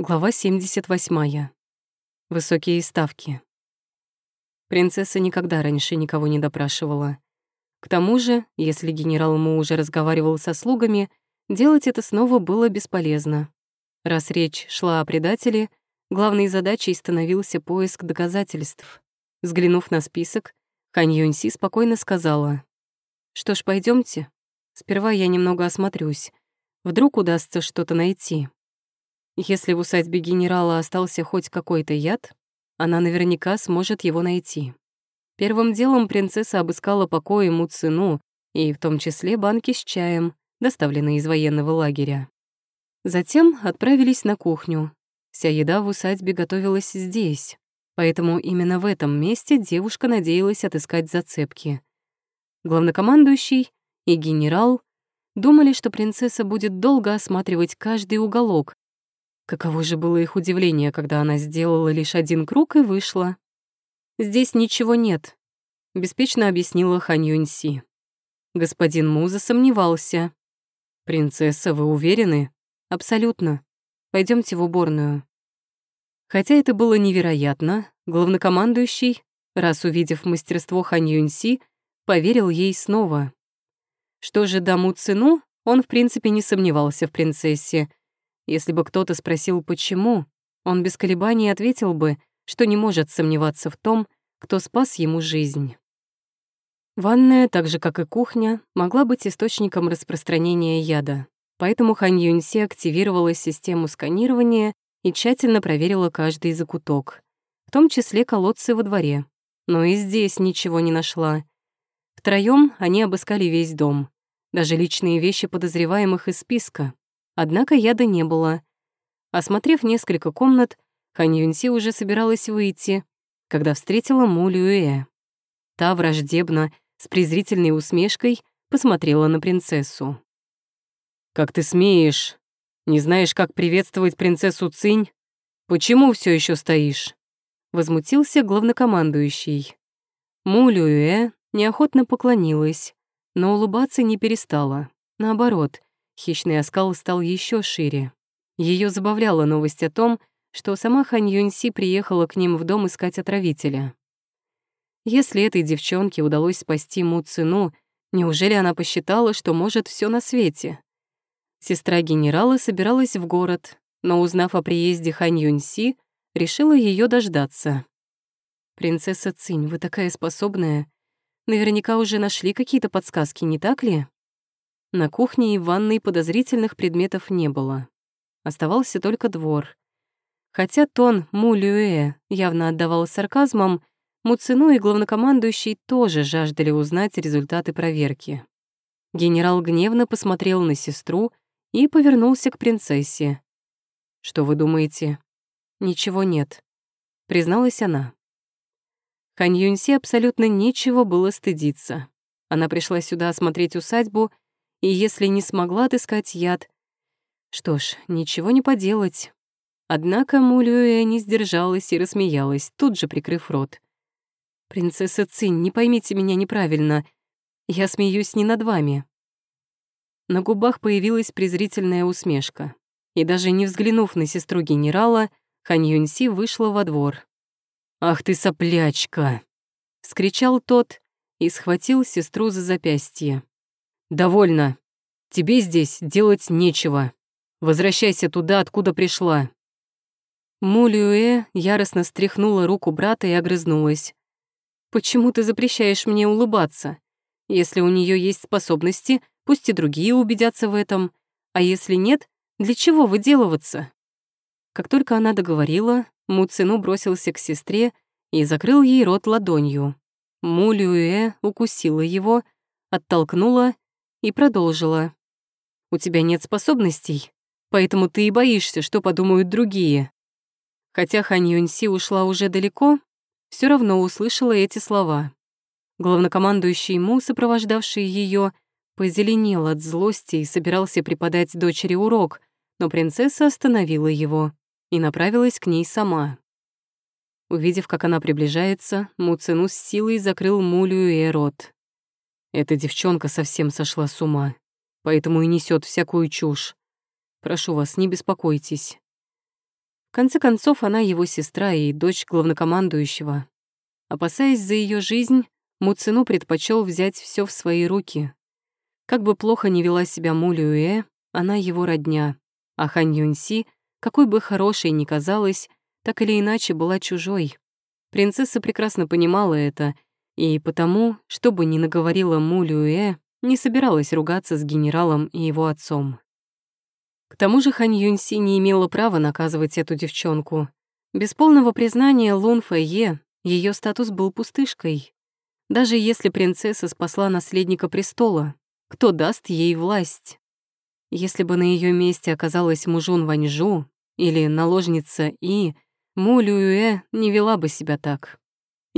Глава 78. Высокие ставки. Принцесса никогда раньше никого не допрашивала. К тому же, если генерал Му уже разговаривал со слугами, делать это снова было бесполезно. Раз речь шла о предателе, главной задачей становился поиск доказательств. Взглянув на список, Хань Юньси спокойно сказала. «Что ж, пойдемте. Сперва я немного осмотрюсь. Вдруг удастся что-то найти». Если в усадьбе генерала остался хоть какой-то яд, она наверняка сможет его найти. Первым делом принцесса обыскала покои Муцину и в том числе банки с чаем, доставленные из военного лагеря. Затем отправились на кухню. Вся еда в усадьбе готовилась здесь, поэтому именно в этом месте девушка надеялась отыскать зацепки. Главнокомандующий и генерал думали, что принцесса будет долго осматривать каждый уголок, Каково же было их удивление, когда она сделала лишь один круг и вышла. «Здесь ничего нет», — беспечно объяснила Хан Юньси. Господин Муза сомневался. «Принцесса, вы уверены?» «Абсолютно. Пойдемте в уборную». Хотя это было невероятно, главнокомандующий, раз увидев мастерство Хан Юньси, поверил ей снова. Что же даму цену, он в принципе не сомневался в принцессе, если бы кто-то спросил, почему, он без колебаний ответил бы, что не может сомневаться в том, кто спас ему жизнь. Ванная, так же как и кухня, могла быть источником распространения яда, поэтому Хан Юньси активировала систему сканирования и тщательно проверила каждый закуток, в том числе колодцы во дворе. Но и здесь ничего не нашла. Втроём они обыскали весь дом, даже личные вещи подозреваемых из списка, Однако яда не было. Осмотрев несколько комнат, Хан Юньси уже собиралась выйти, когда встретила Му Люэ. Та враждебно, с презрительной усмешкой, посмотрела на принцессу. «Как ты смеешь? Не знаешь, как приветствовать принцессу Цинь? Почему все еще стоишь?» Возмутился главнокомандующий. Му Люэ неохотно поклонилась, но улыбаться не перестала. Наоборот, Хищный оскал стал еще шире. Ее забавляла новость о том, что сама Хань Юньси приехала к ним в дом искать отравителя. Если этой девчонке удалось спасти Му Цину, неужели она посчитала, что может все на свете? Сестра генерала собиралась в город, но, узнав о приезде Хань Юньси, решила ее дождаться. «Принцесса Цинь, вы такая способная. Наверняка уже нашли какие-то подсказки, не так ли?» На кухне и ванной подозрительных предметов не было. Оставался только двор. Хотя тон Му Люэ явно отдавал сарказмом, Муцину и главнокомандующий тоже жаждали узнать результаты проверки. Генерал гневно посмотрел на сестру и повернулся к принцессе. «Что вы думаете?» «Ничего нет», — призналась она. Хань Юньси абсолютно нечего было стыдиться. Она пришла сюда осмотреть усадьбу и если не смогла отыскать яд... Что ж, ничего не поделать. Однако Мулюэ не сдержалась и рассмеялась, тут же прикрыв рот. «Принцесса Цинь, не поймите меня неправильно. Я смеюсь не над вами». На губах появилась презрительная усмешка. И даже не взглянув на сестру генерала, Хан Юньси вышла во двор. «Ах ты соплячка!» — скричал тот и схватил сестру за запястье. «Довольно. Тебе здесь делать нечего. Возвращайся туда, откуда пришла». Мулюэ яростно стряхнула руку брата и огрызнулась. «Почему ты запрещаешь мне улыбаться? Если у нее есть способности, пусть и другие убедятся в этом. А если нет, для чего выделываться?» Как только она договорила, Муцину бросился к сестре и закрыл ей рот ладонью. Мулюэ укусила его, оттолкнула и продолжила. «У тебя нет способностей, поэтому ты и боишься, что подумают другие». Хотя Хан Юньси ушла уже далеко, все равно услышала эти слова. Главнокомандующий Му, сопровождавший ее, позеленел от злости и собирался преподать дочери урок, но принцесса остановила его и направилась к ней сама. Увидев, как она приближается, Му Цину с силой закрыл Мулю и рот. Эта девчонка совсем сошла с ума, поэтому и несет всякую чушь. Прошу вас, не беспокойтесь. конце концов, она его сестра и дочь главнокомандующего. Опасаясь за ее жизнь, Муцину предпочел взять все в свои руки. Как бы плохо ни вела себя Му Люэ, она его родня, а Хан Юньси, какой бы хорошей ни казалась, так или иначе была чужой. Принцесса прекрасно понимала это, и потому, что бы ни наговорила Му Люэ, не собиралась ругаться с генералом и его отцом. К тому же Хан Юньси не имела права наказывать эту девчонку. Без полного признания Лун Фэйе ее статус был пустышкой. Даже если принцесса спасла наследника престола, кто даст ей власть? Если бы на ее месте оказалась Мужун Ваньжу или наложница И, Му Люэ не вела бы себя так.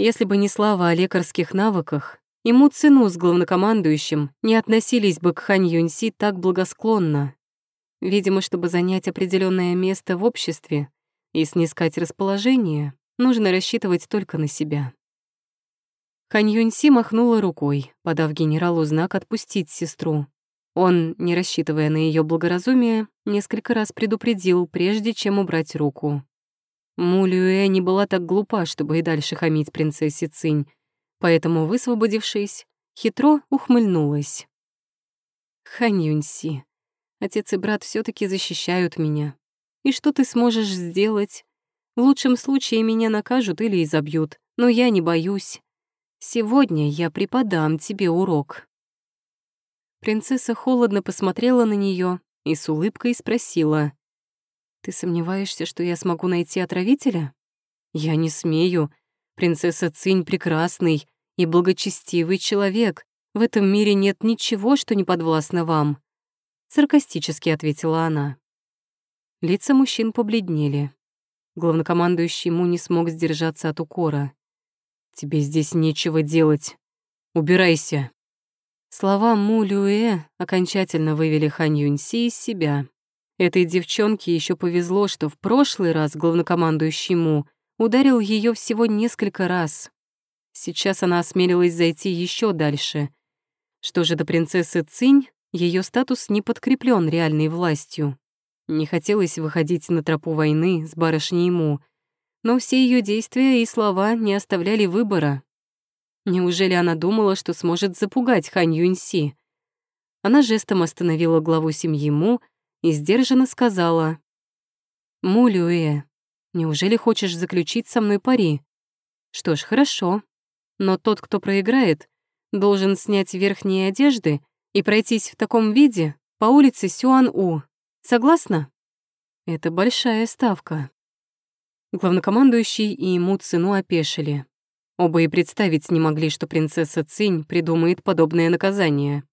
Если бы не слава о лекарских навыках, ему цену с главнокомандующим не относились бы к Хань Юньси так благосклонно. Видимо, чтобы занять определенное место в обществе и снискать расположение, нужно рассчитывать только на себя. Хань Юньси махнула рукой, подав генералу знак отпустить сестру. Он, не рассчитывая на ее благоразумие, несколько раз предупредил, прежде чем убрать руку. Му Люэ не была так глупа, чтобы и дальше хамить принцессе Цинь, поэтому, высвободившись, хитро ухмыльнулась. «Хань Юньси, отец и брат все таки защищают меня. И что ты сможешь сделать? В лучшем случае меня накажут или изобьют, но я не боюсь. Сегодня я преподам тебе урок». Принцесса холодно посмотрела на нее и с улыбкой спросила. «Ты сомневаешься, что я смогу найти отравителя?» «Я не смею. Принцесса Цинь прекрасный и благочестивый человек. В этом мире нет ничего, что не подвластно вам», — саркастически ответила она. Лица мужчин побледнели. Главнокомандующий ему не смог сдержаться от укора. Тебе здесь нечего делать. Убирайся. Слова Му Люэ окончательно вывели Хан Юньси из себя. Этой девчонке еще повезло, что в прошлый раз главнокомандующий Му ударил ее всего несколько раз. Сейчас она осмелилась зайти еще дальше. Что же до принцессы Цинь, ее статус не подкреплен реальной властью. Не хотелось выходить на тропу войны с барышней Му, но все ее действия и слова не оставляли выбора. Неужели она думала, что сможет запугать Хань Юньси? Она жестом остановила главу семьи Му и сдержанно сказала. «Му Люэ, неужели хочешь заключить со мной пари? Что ж, хорошо. Но тот, кто проиграет, должен снять верхние одежды и пройтись в таком виде по улице Сюан-У. Согласна? Это большая ставка. Главнокомандующий и ему цену опешили. Оба и представить не могли, что принцесса Цинь придумает подобное наказание.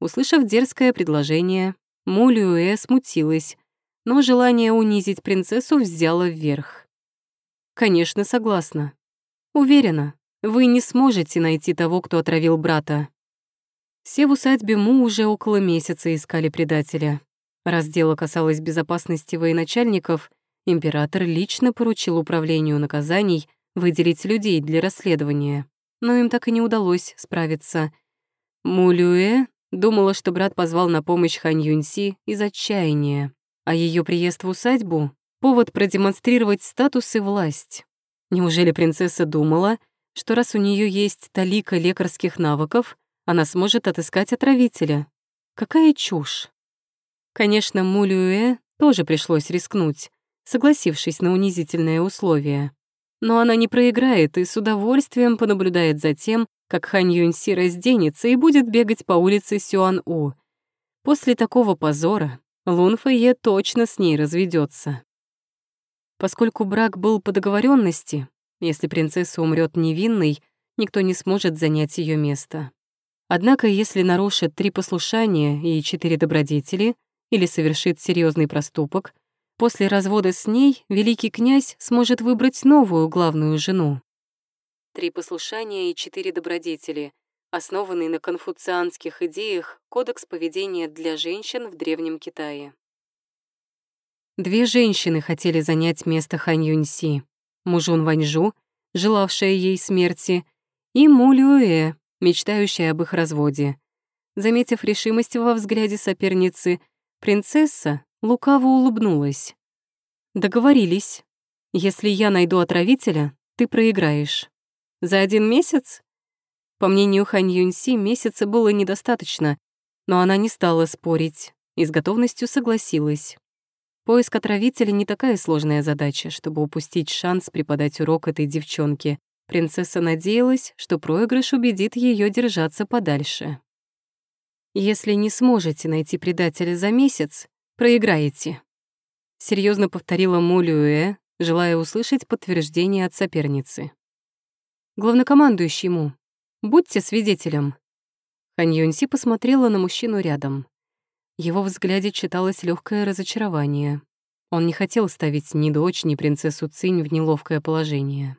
Услышав дерзкое предложение, Му Люэ смутилась, но желание унизить принцессу взяло вверх. «Конечно, согласна. Уверена, вы не сможете найти того, кто отравил брата». Все в усадьбе Му уже около месяца искали предателя. Раз дело касалось безопасности военачальников — Император лично поручил управлению наказаний выделить людей для расследования, но им так и не удалось справиться. Мулюэ думала, что брат позвал на помощь Хань Юньси из отчаяния, а ее приезд в усадьбу — повод продемонстрировать статус и власть. Неужели принцесса думала, что раз у нее есть талика лекарских навыков, она сможет отыскать отравителя? Какая чушь! Конечно, Мулюэ тоже пришлось рискнуть согласившись на унизительные условия. Но она не проиграет и с удовольствием понаблюдает за тем, как Хань Юньси разденется и будет бегать по улице Сюан-У. После такого позора Лун Фэйе точно с ней разведется. Поскольку брак был по договоренности, если принцесса умрет невинной, никто не сможет занять ее место. Однако, если нарушит три послушания и четыре добродетели или совершит серьезный проступок, После развода с ней великий князь сможет выбрать новую главную жену. Три послушания и четыре добродетели, основанный на конфуцианских идеях Кодекс поведения для женщин в Древнем Китае. Две женщины хотели занять место Хань Юньси. Мужун Ваньжу, желавшая ей смерти, и Му Люэ, мечтающая об их разводе. Заметив решимость во взгляде соперницы, принцесса, лукаво улыбнулась. Договорились. Если я найду отравителя, ты проиграешь. За один месяц? По мнению Хань Юньси, месяца было недостаточно, но она не стала спорить и с готовностью согласилась. Поиск отравителя не такая сложная задача, чтобы упустить шанс преподать урок этой девчонке. Принцесса надеялась, что проигрыш убедит ее держаться подальше. «Если не сможете найти предателя за месяц, проиграете», — серьезно повторила Мулюэ, желая услышать подтверждение от соперницы. «Главнокомандующий ему, будьте свидетелем». Хань Юньси посмотрела на мужчину рядом. Его взгляде читалось легкое разочарование. Он не хотел ставить ни дочь, ни принцессу Цинь в неловкое положение.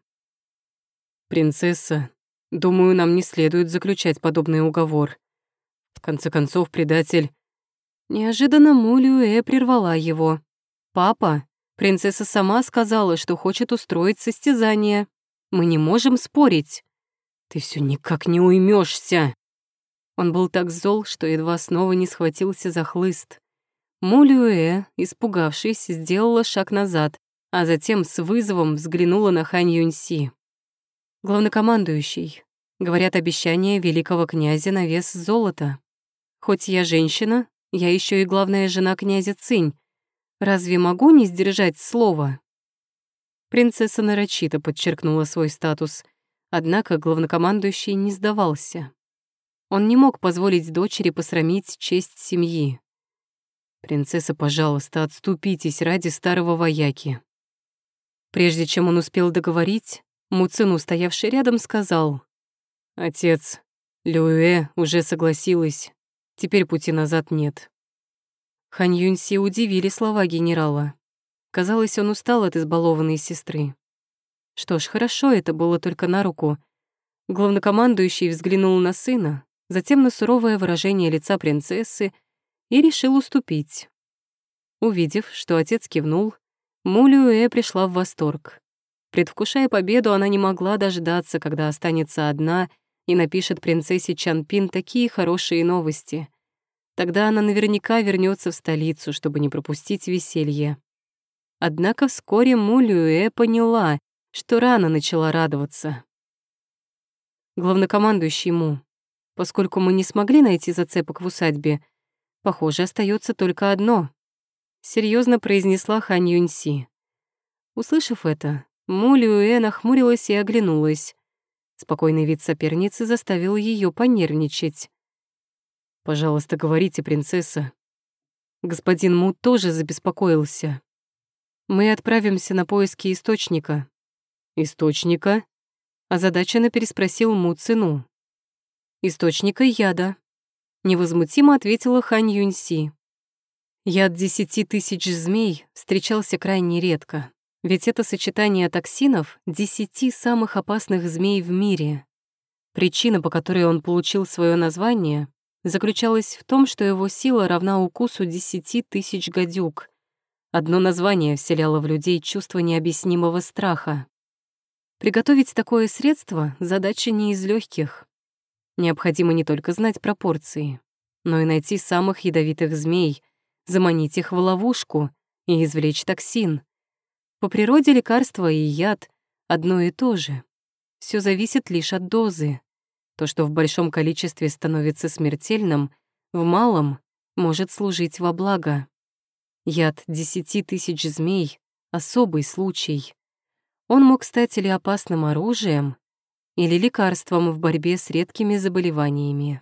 «Принцесса, думаю, нам не следует заключать подобный уговор. В конце концов, предатель...» Неожиданно Мулюэ прервала его. «Папа, принцесса сама сказала, что хочет устроить состязание. Мы не можем спорить. Ты все никак не уймешься. Он был так зол, что едва снова не схватился за хлыст. Мулюэ, испугавшись, сделала шаг назад, а затем с вызовом взглянула на Хань Юньси. «Главнокомандующий, говорят, обещание великого князя на вес золота. Хоть я женщина, я еще и главная жена князя Цинь. Разве могу не сдержать слово?» Принцесса нарочито подчеркнула свой статус, однако главнокомандующий не сдавался. Он не мог позволить дочери посрамить честь семьи. «Принцесса, пожалуйста, отступитесь ради старого вояки». Прежде чем он успел договорить, Муцину, стоявший рядом, сказал, «Отец, Люэ уже согласилась, теперь пути назад нет». Хань Юньси удивили слова генерала. Казалось, он устал от избалованной сестры. Что ж, хорошо, это было только на руку. Главнокомандующий взглянул на сына, затем на суровое выражение лица принцессы и решил уступить. Увидев, что отец кивнул, Мулюэ пришла в восторг. Предвкушая победу, она не могла дождаться, когда останется одна и напишет принцессе Чанпин такие хорошие новости. Тогда она наверняка вернется в столицу, чтобы не пропустить веселье. Однако вскоре Мулюэ поняла, что рано начала радоваться. Главнокомандующий Му, Поскольку мы не смогли найти зацепок в усадьбе, похоже, остается только одно. Серьезно произнесла Хань Юньси. Услышав это, Му Люэ нахмурилась и оглянулась. Спокойный вид соперницы заставил ее понервничать. «Пожалуйста, говорите, принцесса». Господин Му тоже забеспокоился. «Мы отправимся на поиски источника». «Источника?» Озадаченно переспросил Му Цину источника яда», — невозмутимо ответила Хань Юньси. Яд десяти тысяч змей встречался крайне редко, ведь это сочетание токсинов десяти самых опасных змей в мире. Причина, по которой он получил свое название, заключалась в том, что его сила равна укусу десяти тысяч гадюк. Одно название вселяло в людей чувство необъяснимого страха. Приготовить такое средство — задача не из легких. Необходимо не только знать пропорции, но и найти самых ядовитых змей, заманить их в ловушку и извлечь токсин. По природе лекарство и яд одно и то же. Все зависит лишь от дозы. То, что в большом количестве становится смертельным, в малом может служить во благо. Яд десяти тысяч змей — особый случай. Он мог стать или опасным оружием, или лекарством в борьбе с редкими заболеваниями.